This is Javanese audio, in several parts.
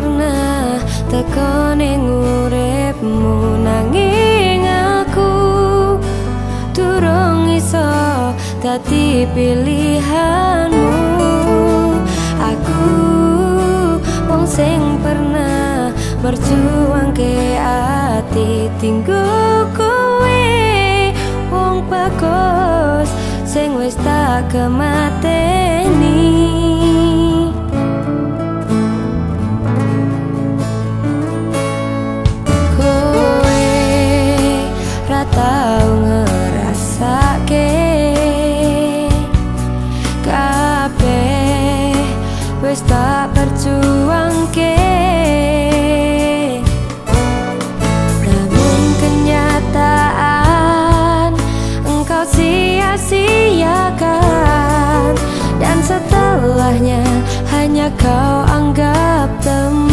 pernah tekan ing uripmu nanging aku durung iso dadi pilihanmu. Aku wong sing pernah berjuang ke ati tinggu kowe wong bagus sing wis tak kemate. Wis tak berjuang ke Namun kenyataan engkau sia-siakan. Dan setelahnya hanya kau anggap teman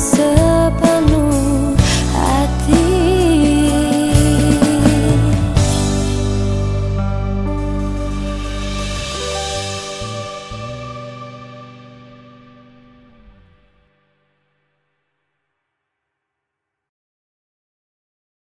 So.